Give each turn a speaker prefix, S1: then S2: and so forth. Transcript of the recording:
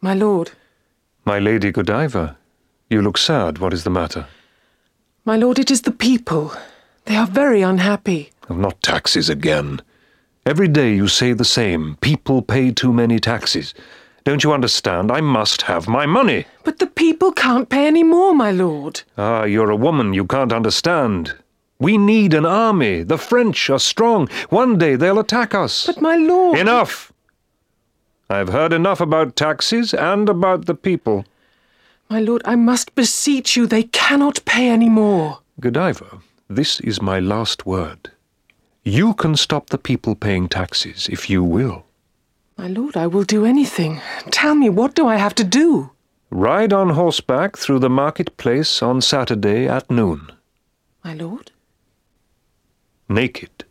S1: My lord,
S2: My lady Godiva, you look sad. What is the matter?
S1: my lord, it is the people. They are very unhappy.
S2: Not taxes again. Every day you say the same. People pay too many taxes. Don't you understand? I must have my money.
S1: But the people can't pay any more, my lord.
S2: Ah, you're a woman. You can't understand. We need an army. The French are strong. One day they'll attack us.
S1: But my lord.
S2: Enough! I've heard enough about taxes and about the people.
S1: My lord, I must beseech you, they cannot pay any more.
S2: Godiva, this is my last word. You can stop the people paying taxes if you will.
S1: My lord, I will do anything. Tell me, what do I have to do?
S2: Ride on horseback through the marketplace on Saturday at noon,
S1: My lord?
S2: naked.